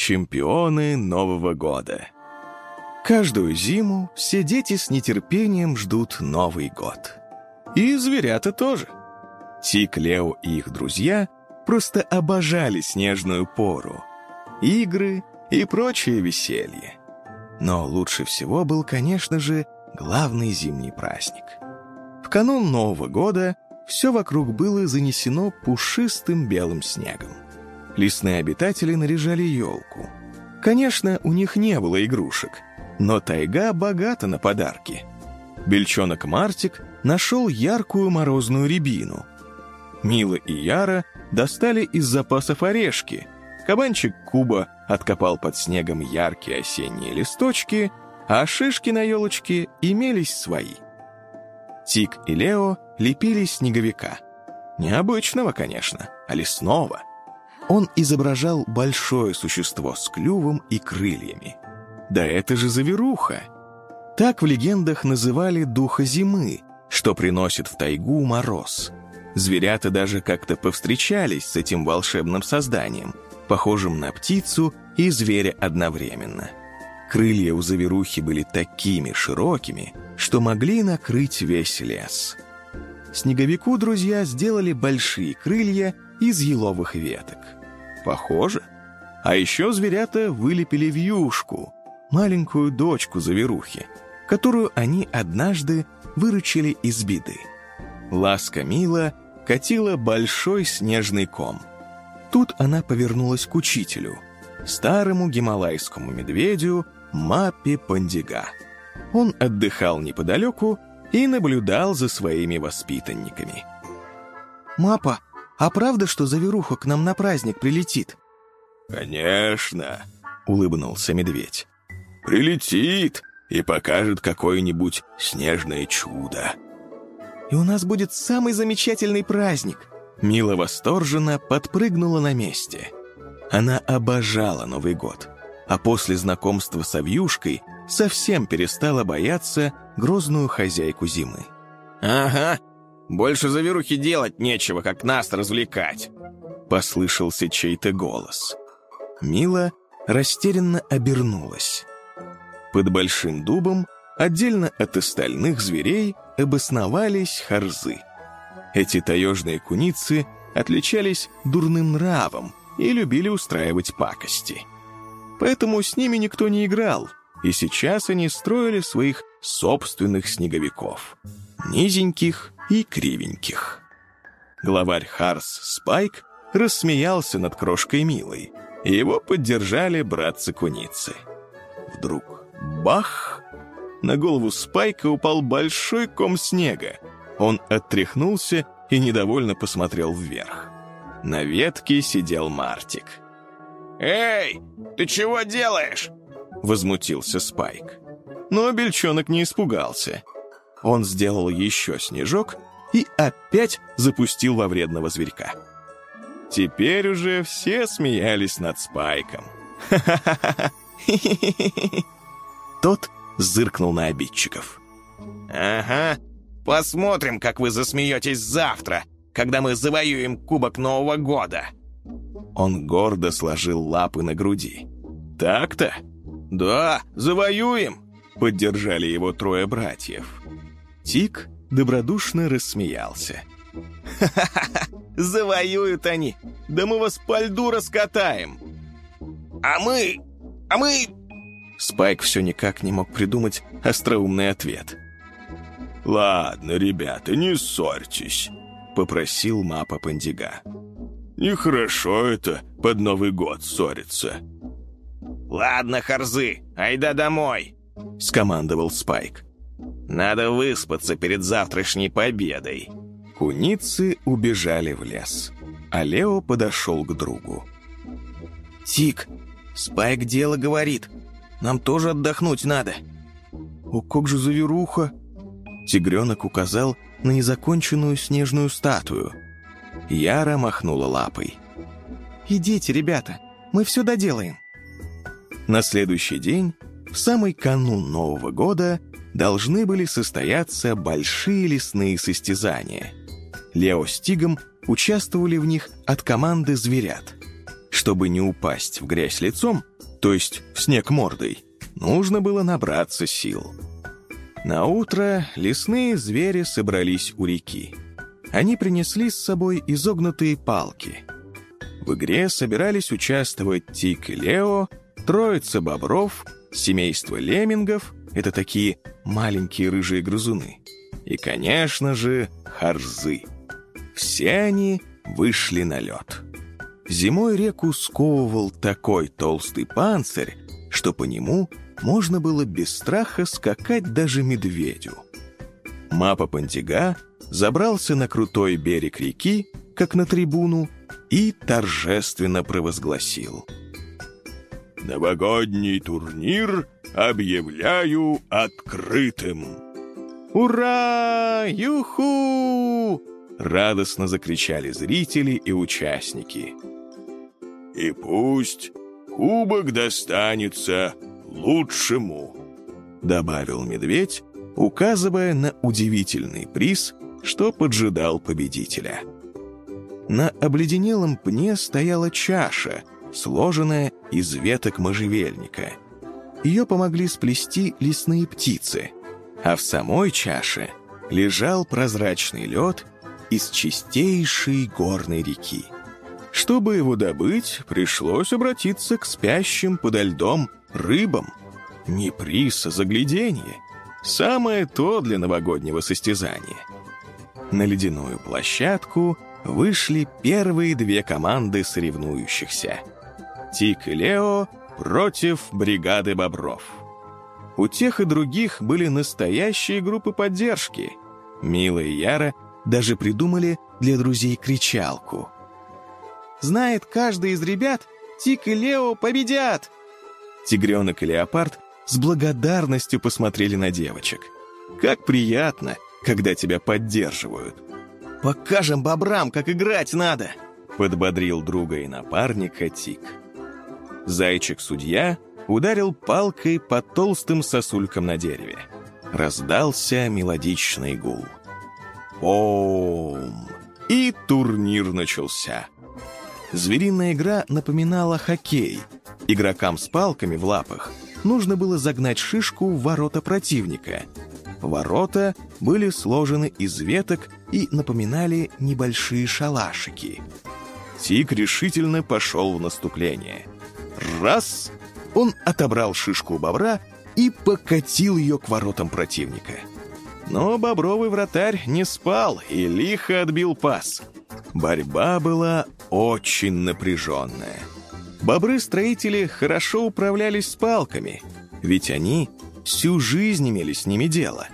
чемпионы Нового года. Каждую зиму все дети с нетерпением ждут Новый год. И зверята тоже. Тик, Лео и их друзья просто обожали снежную пору. Игры и прочее веселье. Но лучше всего был, конечно же, главный зимний праздник. В канун Нового года все вокруг было занесено пушистым белым снегом. Лесные обитатели наряжали елку. Конечно, у них не было игрушек, но тайга богата на подарки. Бельчонок Мартик нашел яркую морозную рябину. Мила и Яра достали из запасов орешки. Кабанчик Куба откопал под снегом яркие осенние листочки, а шишки на елочке имелись свои. Тик и Лео лепили снеговика. Необычного, конечно, а лесного. Он изображал большое существо с клювом и крыльями. Да это же заверуха! Так в легендах называли духа зимы, что приносит в тайгу мороз. Зверята даже как-то повстречались с этим волшебным созданием, похожим на птицу и зверя одновременно. Крылья у заверухи были такими широкими, что могли накрыть весь лес. Снеговику друзья сделали большие крылья из еловых веток. Похоже. А еще зверята вылепили вьюшку, маленькую дочку заверухи, которую они однажды выручили из беды. Ласка Мила катила большой снежный ком. Тут она повернулась к учителю, старому гималайскому медведю Маппи Пандига. Он отдыхал неподалеку и наблюдал за своими воспитанниками. «Мапа, а правда, что Заверуха к нам на праздник прилетит?» «Конечно», — улыбнулся медведь. «Прилетит и покажет какое-нибудь снежное чудо». «И у нас будет самый замечательный праздник!» Мила восторженно подпрыгнула на месте. Она обожала Новый год, а после знакомства с Авьюшкой совсем перестала бояться грозную хозяйку зимы. «Ага, больше заверухи делать нечего, как нас развлекать», — послышался чей-то голос. Мила растерянно обернулась. Под большим дубом, отдельно от остальных зверей, обосновались харзы. Эти таежные куницы отличались дурным нравом и любили устраивать пакости. Поэтому с ними никто не играл, и сейчас они строили своих собственных снеговиков. Низеньких и кривеньких. Главарь Харс Спайк рассмеялся над крошкой Милой, и его поддержали братцы-куницы. Вдруг бах! На голову Спайка упал большой ком снега. Он оттряхнулся и недовольно посмотрел вверх. На ветке сидел Мартик. «Эй, ты чего делаешь?» Возмутился Спайк. Но бельчонок не испугался. Он сделал еще снежок и опять запустил во вредного зверька. Теперь уже все смеялись над Спайком. Тот зыркнул на обидчиков. «Ага, посмотрим, как вы засмеетесь завтра, когда мы завоюем Кубок Нового года». Он гордо сложил лапы на груди. «Так-то?» «Да, завоюем!» Поддержали его трое братьев. Тик добродушно рассмеялся. «Ха-ха-ха! Завоюют они! Да мы вас по льду раскатаем!» «А мы... а мы...» Спайк все никак не мог придумать остроумный ответ. «Ладно, ребята, не ссорьтесь», — попросил Мапа Пандига. «Нехорошо это под Новый год ссориться». «Ладно, Харзы, айда домой», — скомандовал Спайк. «Надо выспаться перед завтрашней победой». Куницы убежали в лес, а Лео подошел к другу. «Тик, Спайк дело говорит. Нам тоже отдохнуть надо». «О, как же заверуха!» Тигренок указал на незаконченную снежную статую. Яра махнула лапой. «Идите, ребята, мы все доделаем». На следующий день, в самый канун Нового года, должны были состояться большие лесные состязания. Лео с Тигом участвовали в них от команды зверят. Чтобы не упасть в грязь лицом, то есть в снег мордой, нужно было набраться сил. На утро лесные звери собрались у реки. Они принесли с собой изогнутые палки. В игре собирались участвовать Тик и Лео, троица бобров, семейство леммингов — это такие маленькие рыжие грызуны, и, конечно же, харзы. Все они вышли на лед. Зимой реку сковывал такой толстый панцирь, что по нему можно было без страха скакать даже медведю. Мапа Пантига забрался на крутой берег реки, как на трибуну, и торжественно провозгласил. «Новогодний турнир объявляю открытым!» «Ура! Юху!» Радостно закричали зрители и участники. «И пусть кубок достанется лучшему», добавил медведь, указывая на удивительный приз, что поджидал победителя. На обледенелом пне стояла чаша, сложенная из веток можжевельника. Ее помогли сплести лесные птицы, а в самой чаше лежал прозрачный лед из чистейшей горной реки. Чтобы его добыть, пришлось обратиться к спящим подо льдом рыбам. Не приз, а загляденье. Самое то для новогоднего состязания. На ледяную площадку вышли первые две команды соревнующихся. Тик и Лео против бригады бобров. У тех и других были настоящие группы поддержки. Мила и Яра даже придумали для друзей кричалку. «Знает каждый из ребят, Тик и Лео победят!» Тигренок и Леопард с благодарностью посмотрели на девочек. Как приятно, когда тебя поддерживают. «Покажем бобрам, как играть надо!» Подбодрил друга и напарника Тик. Зайчик-судья ударил палкой по толстым сосулькам на дереве. Раздался мелодичный гул. Ом! И турнир начался. Звериная игра напоминала хоккей. Игрокам с палками в лапах нужно было загнать шишку в ворота противника. Ворота были сложены из веток и напоминали небольшие шалашики. Тик решительно пошел в наступление. Раз! Он отобрал шишку у бобра и покатил ее к воротам противника. Но бобровый вратарь не спал и лихо отбил пас. Борьба была очень напряженная. Бобры-строители хорошо управлялись с палками, ведь они всю жизнь имели с ними дело.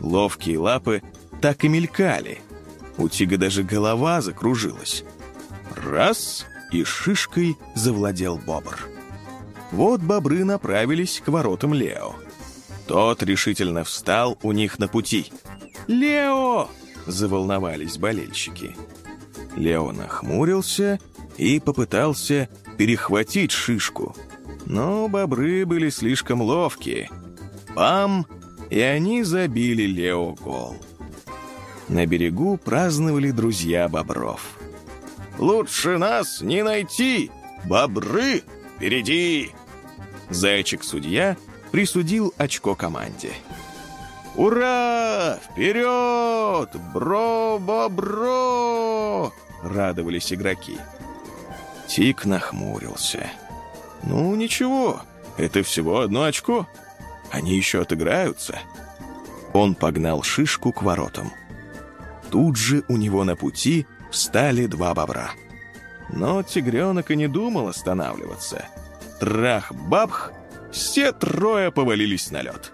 Ловкие лапы так и мелькали. У Тига даже голова закружилась. Раз — и шишкой завладел бобр. Вот бобры направились к воротам Лео. Тот решительно встал у них на пути. «Лео!» — заволновались болельщики. Лео нахмурился и попытался перехватить шишку. Но бобры были слишком ловкие. Пам! И они забили Лео гол. На берегу праздновали друзья бобров. «Лучше нас не найти! Бобры, впереди!» Зайчик-судья присудил очко команде. «Ура! Вперед! Бро-бобро!» — радовались игроки. Тик нахмурился. «Ну, ничего, это всего одно очко. Они еще отыграются». Он погнал шишку к воротам. Тут же у него на пути встали два бобра. Но тигренок и не думал останавливаться. Трах-бабх! Все трое повалились на лед.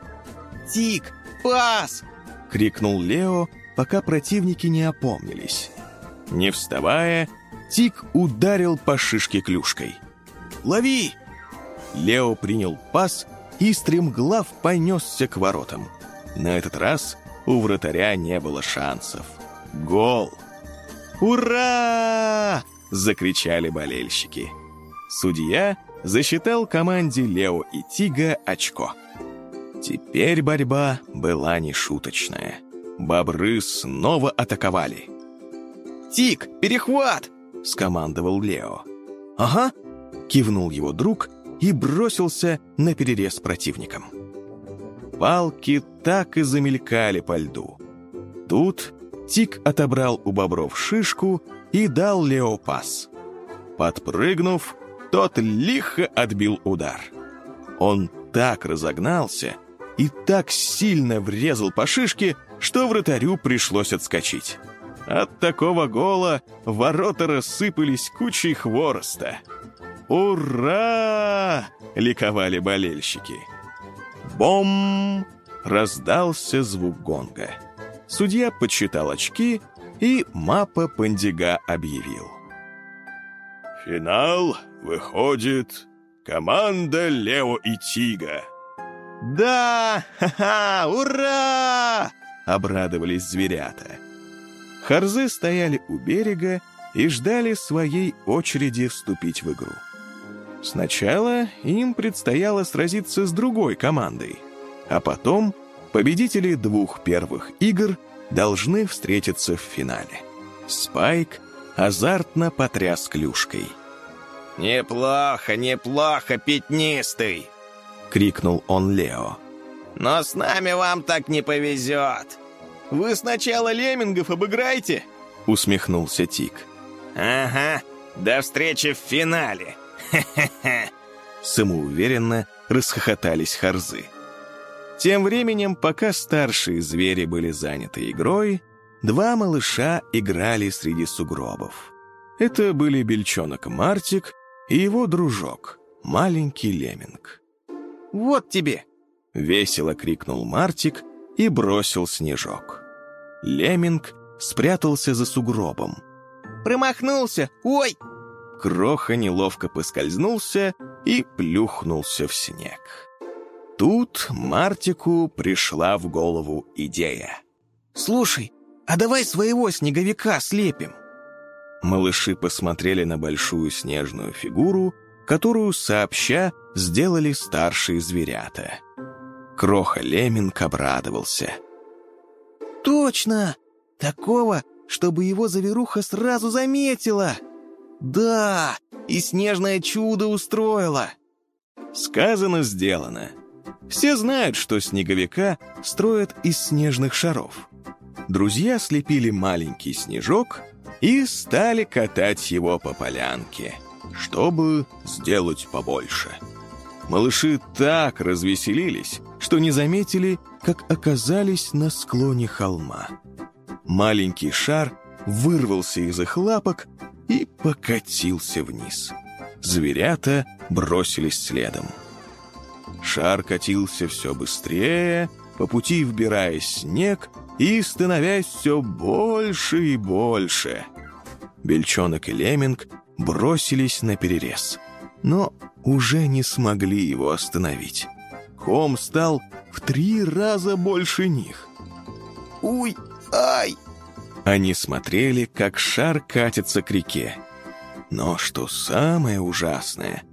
«Тик, пас!» — крикнул Лео, пока противники не опомнились. Не вставая, Тик ударил по шишке клюшкой. «Лови!» Лео принял пас и стремглав понесся к воротам. На этот раз у вратаря не было шансов. Гол! «Ура!» — закричали болельщики. Судья засчитал команде Лео и Тига очко. Теперь борьба была нешуточная. Бобры снова атаковали. «Тик, перехват!» — скомандовал Лео. «Ага», — кивнул его друг и бросился на перерез противникам. Палки так и замелькали по льду. Тут Тик отобрал у бобров шишку и дал Лео пас. Подпрыгнув, тот лихо отбил удар. Он так разогнался и так сильно врезал по шишке, что вратарю пришлось отскочить. От такого гола ворота рассыпались кучей хвороста. «Ура!» — ликовали болельщики. «Бом!» — раздался звук гонга. Судья подсчитал очки, и Мапа Пандига объявил. «Финал выходит команда Лео и Тига». «Да! Ха-ха! Ура!» — обрадовались зверята. Харзы стояли у берега и ждали своей очереди вступить в игру. Сначала им предстояло сразиться с другой командой, а потом победители двух первых игр должны встретиться в финале. Спайк азартно потряс клюшкой. «Неплохо, неплохо, пятнистый!» — крикнул он Лео. «Но с нами вам так не повезет!» «Вы сначала леммингов обыграйте!» — усмехнулся Тик. «Ага, до встречи в финале!» «Хе-хе-хе!» Самоуверенно расхохотались Харзы. Тем временем, пока старшие звери были заняты игрой, два малыша играли среди сугробов. Это были бельчонок Мартик и его дружок, маленький лемминг. «Вот тебе!» — весело крикнул Мартик и бросил снежок. Лемминг спрятался за сугробом. «Промахнулся! Ой!» Кроха неловко поскользнулся и плюхнулся в снег. Тут Мартику пришла в голову идея. «Слушай, а давай своего снеговика слепим!» Малыши посмотрели на большую снежную фигуру, которую сообща сделали старшие зверята. Кроха Леминг обрадовался. «Точно! Такого, чтобы его заверуха сразу заметила! Да, и снежное чудо устроила!» Сказано, сделано. Все знают, что снеговика строят из снежных шаров. Друзья слепили маленький снежок и стали катать его по полянке, чтобы сделать побольше. Малыши так развеселились, что не заметили, как оказались на склоне холма. Маленький шар вырвался из их лапок и покатился вниз. Зверята бросились следом. Шар катился все быстрее, по пути вбирая снег и становясь все больше и больше. Бельчонок и Леминг бросились на перерез, но уже не смогли его остановить. Ком стал в три раза больше них. «Уй! Ай!» Они смотрели, как шар катится к реке. Но что самое ужасное,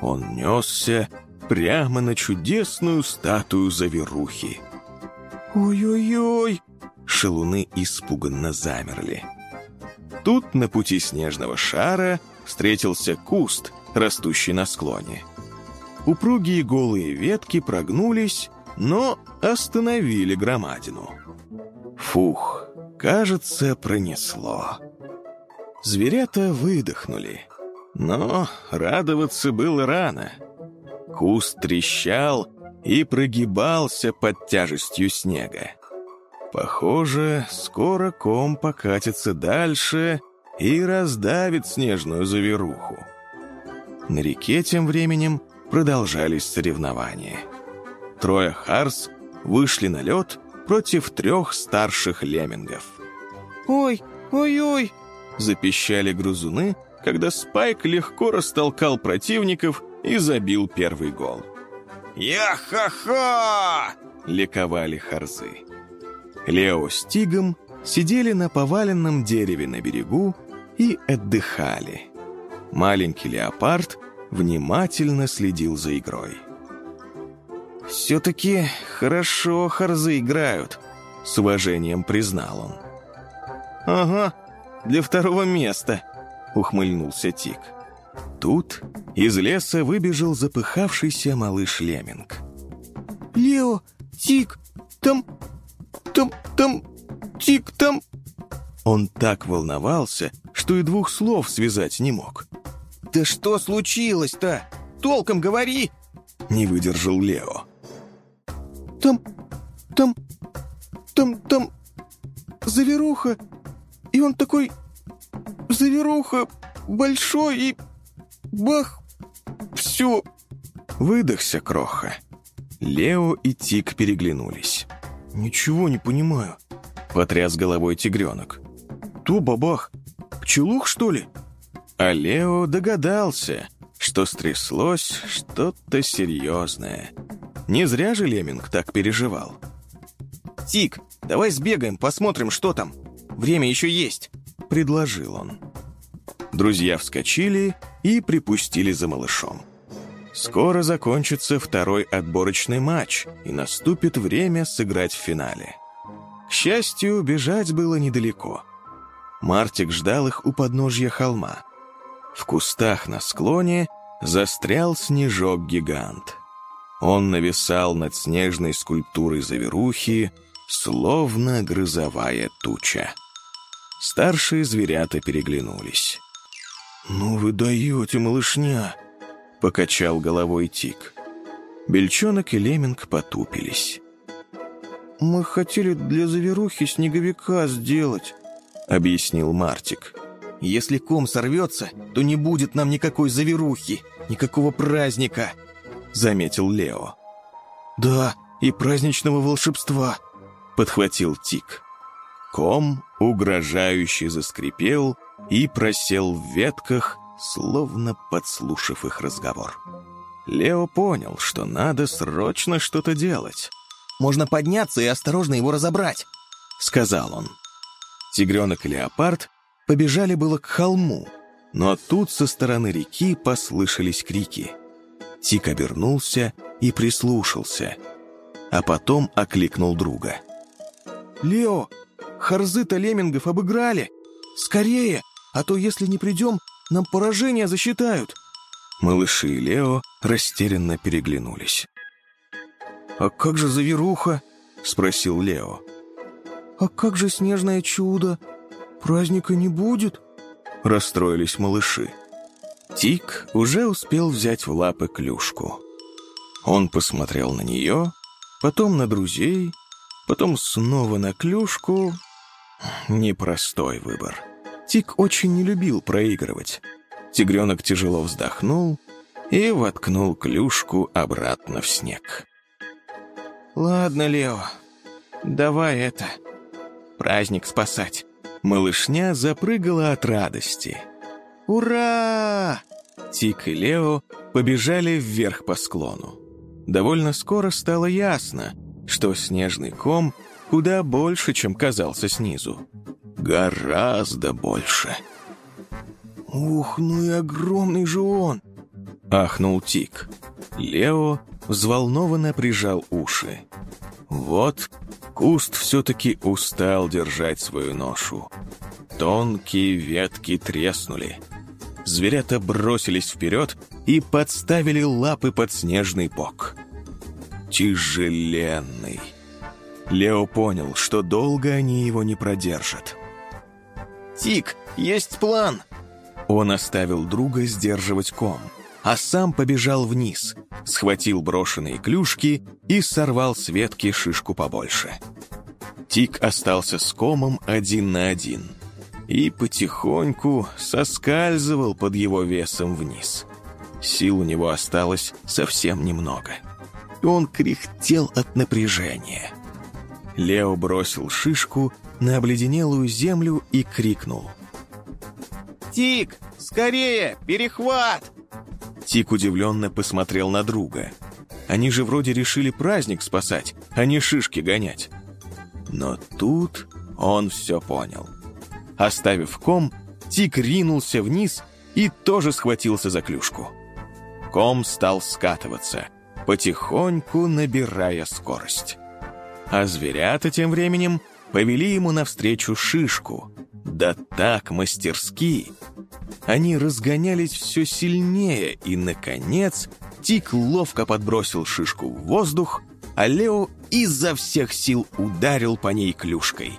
он несся прямо на чудесную статую заверухи. «Ой-ой-ой!» Шелуны испуганно замерли. Тут на пути снежного шара встретился куст, растущий на склоне. Упругие голые ветки прогнулись, но остановили громадину. Фух, кажется, пронесло. Зверята выдохнули, но радоваться было рано — Куст трещал и прогибался под тяжестью снега. Похоже, скоро ком покатится дальше и раздавит снежную заверуху. На реке тем временем продолжались соревнования. Трое Харс вышли на лед против трех старших леммингов. «Ой, ой-ой!» — запищали грузуны, когда Спайк легко растолкал противников и забил первый гол. «Я-ха-ха!» — ликовали Харзы. Лео с Тигом сидели на поваленном дереве на берегу и отдыхали. Маленький леопард внимательно следил за игрой. «Все-таки хорошо Харзы играют», — с уважением признал он. «Ага, для второго места», — ухмыльнулся Тик. Тут из леса выбежал запыхавшийся малыш Леминг. «Лео, Тик, там... там... там... Тик, там...» Он так волновался, что и двух слов связать не мог. «Да что случилось-то? Толком говори!» Не выдержал Лео. «Там... там... там... там... заверуха, и он такой... заверуха, большой и... бах... все...» Выдохся, Кроха. Лео и Тик переглянулись. «Ничего не понимаю», — потряс головой тигренок. «То бабах? Пчелух, что ли?» А Лео догадался, что стряслось что-то серьезное. Не зря же Леминг так переживал. «Тик, давай сбегаем, посмотрим, что там. Время еще есть», — предложил он. Друзья вскочили и припустили за малышом. Скоро закончится второй отборочный матч, и наступит время сыграть в финале. К счастью, бежать было недалеко. Мартик ждал их у подножья холма. В кустах на склоне застрял снежок-гигант. Он нависал над снежной скульптурой заверухи, словно грозовая туча. Старшие зверята переглянулись. «Ну вы даете, малышня!» — покачал головой Тик. Бельчонок и Леминг потупились. «Мы хотели для заверухи снеговика сделать», — объяснил Мартик. «Если ком сорвется, то не будет нам никакой заверухи, никакого праздника», — заметил Лео. «Да, и праздничного волшебства», — подхватил Тик. Ком угрожающе заскрипел и просел в ветках, словно подслушав их разговор. Лео понял, что надо срочно что-то делать. «Можно подняться и осторожно его разобрать», — сказал он. Тигренок и леопард побежали было к холму, но тут со стороны реки послышались крики. Тик обернулся и прислушался, а потом окликнул друга. «Лео, Харзыта леммингов обыграли! Скорее, а то если не придем, нам поражение засчитают!» Малыши и Лео растерянно переглянулись. «А как же заверуха?» — спросил Лео. «А как же снежное чудо? Праздника не будет?» — расстроились малыши. Тик уже успел взять в лапы клюшку. Он посмотрел на нее, потом на друзей, потом снова на клюшку. Непростой выбор. Тик очень не любил проигрывать. Тигренок тяжело вздохнул и воткнул клюшку обратно в снег. «Ладно, Лео, давай это, праздник спасать». Малышня запрыгала от радости. «Ура!» Тик и Лео побежали вверх по склону. Довольно скоро стало ясно, что снежный ком куда больше, чем казался снизу. Гораздо больше. «Ух, ну и огромный же он!» — ахнул Тик. Лео взволнованно прижал уши. Вот куст все-таки устал держать свою ношу. Тонкие ветки треснули. Зверята бросились вперед и подставили лапы под снежный бок. Тяжеленный. Лео понял, что долго они его не продержат. «Тик, есть план!» Он оставил друга сдерживать ком, а сам побежал вниз, схватил брошенные клюшки и сорвал с ветки шишку побольше. Тик остался с комом один на один — и потихоньку соскальзывал под его весом вниз. Сил у него осталось совсем немного. Он кряхтел от напряжения. Лео бросил шишку на обледенелую землю и крикнул. «Тик, скорее, перехват!» Тик удивленно посмотрел на друга. Они же вроде решили праздник спасать, а не шишки гонять. Но тут он все понял. Оставив ком, Тик ринулся вниз и тоже схватился за клюшку. Ком стал скатываться, потихоньку набирая скорость. А зверята тем временем повели ему навстречу шишку. Да так мастерски, они разгонялись все сильнее, и, наконец, Тик ловко подбросил шишку в воздух, а Лео изо всех сил ударил по ней клюшкой.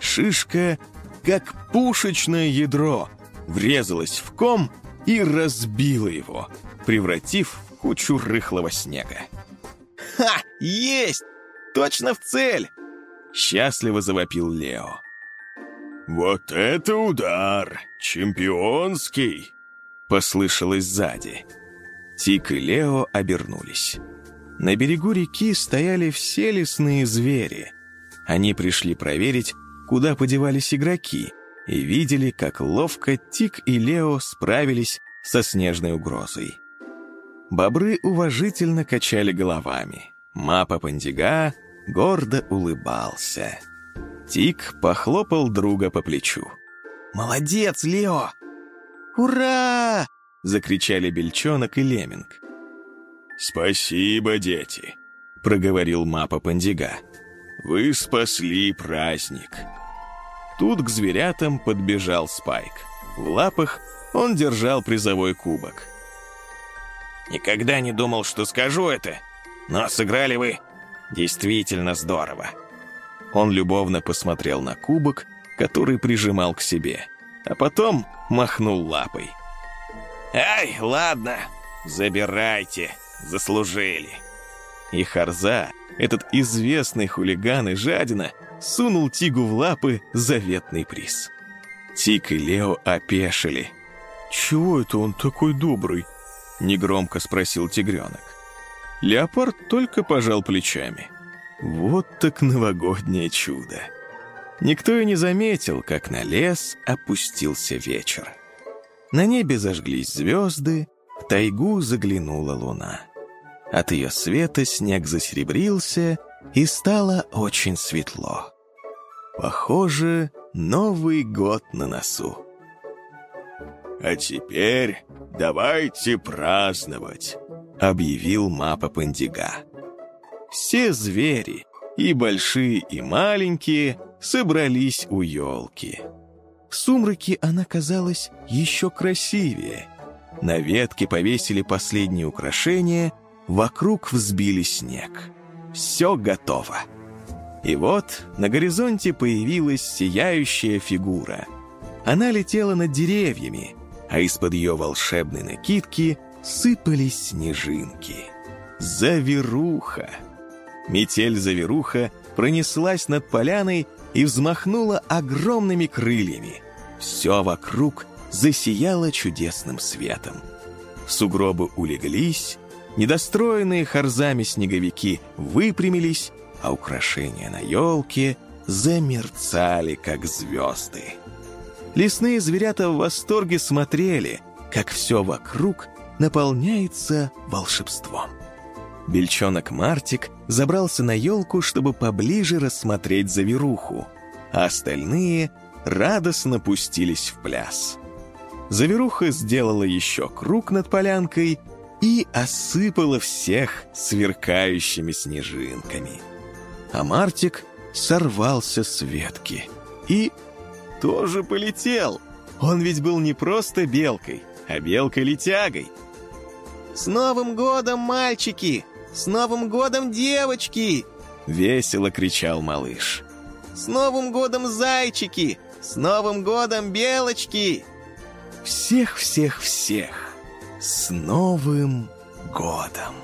Шишка, как пушечное ядро, врезалась в ком и разбила его, превратив в кучу рыхлого снега. «Ха! Есть! Точно в цель!» Счастливо завопил Лео. «Вот это удар! Чемпионский!» Послышалось сзади. Тик и Лео обернулись. На берегу реки стояли все лесные звери. Они пришли проверить, куда подевались игроки, и видели, как ловко Тик и Лео справились со снежной угрозой. Бобры уважительно качали головами. Мапа Пандига гордо улыбался. Тик похлопал друга по плечу. «Молодец, Лео!» «Ура!» — закричали Бельчонок и Леминг. «Спасибо, дети!» — проговорил Мапа Пандига. «Вы спасли праздник!» Тут к зверятам подбежал Спайк. В лапах он держал призовой кубок. «Никогда не думал, что скажу это, но сыграли вы действительно здорово!» Он любовно посмотрел на кубок, который прижимал к себе, а потом махнул лапой. «Ай, ладно, забирайте, заслужили». И Харза, этот известный хулиган и жадина, сунул Тигу в лапы заветный приз. Тик и Лео опешили. «Чего это он такой добрый?» — негромко спросил тигренок. Леопард только пожал плечами. Вот так новогоднее чудо. Никто и не заметил, как на лес опустился вечер. На небе зажглись звезды, в тайгу заглянула луна. От ее света снег засеребрился, и стало очень светло. Похоже, Новый год на носу. «А теперь давайте праздновать», — объявил Мапа Пандига. Все звери, и большие, и маленькие, собрались у елки. В сумраке она казалась еще красивее. На ветке повесили последние украшения, вокруг взбили снег. Все готово. И вот на горизонте появилась сияющая фигура. Она летела над деревьями, а из-под ее волшебной накидки сыпались снежинки. Заверуха! Метель-заверуха пронеслась над поляной и взмахнула огромными крыльями. Все вокруг засияло чудесным светом. Сугробы улеглись, недостроенные харзами снеговики выпрямились, а украшения на елке замерцали, как звезды. Лесные зверята в восторге смотрели, как все вокруг наполняется волшебством. Бельчонок Мартик забрался на елку, чтобы поближе рассмотреть заверуху, а остальные радостно пустились в пляс. Заверуха сделала еще круг над полянкой и осыпала всех сверкающими снежинками. А Мартик сорвался с ветки и тоже полетел. Он ведь был не просто белкой, а белкой-летягой. «С Новым годом, мальчики!» «С Новым годом, девочки!» — весело кричал малыш. «С Новым годом, зайчики! С Новым годом, белочки!» Всех-всех-всех! С Новым годом!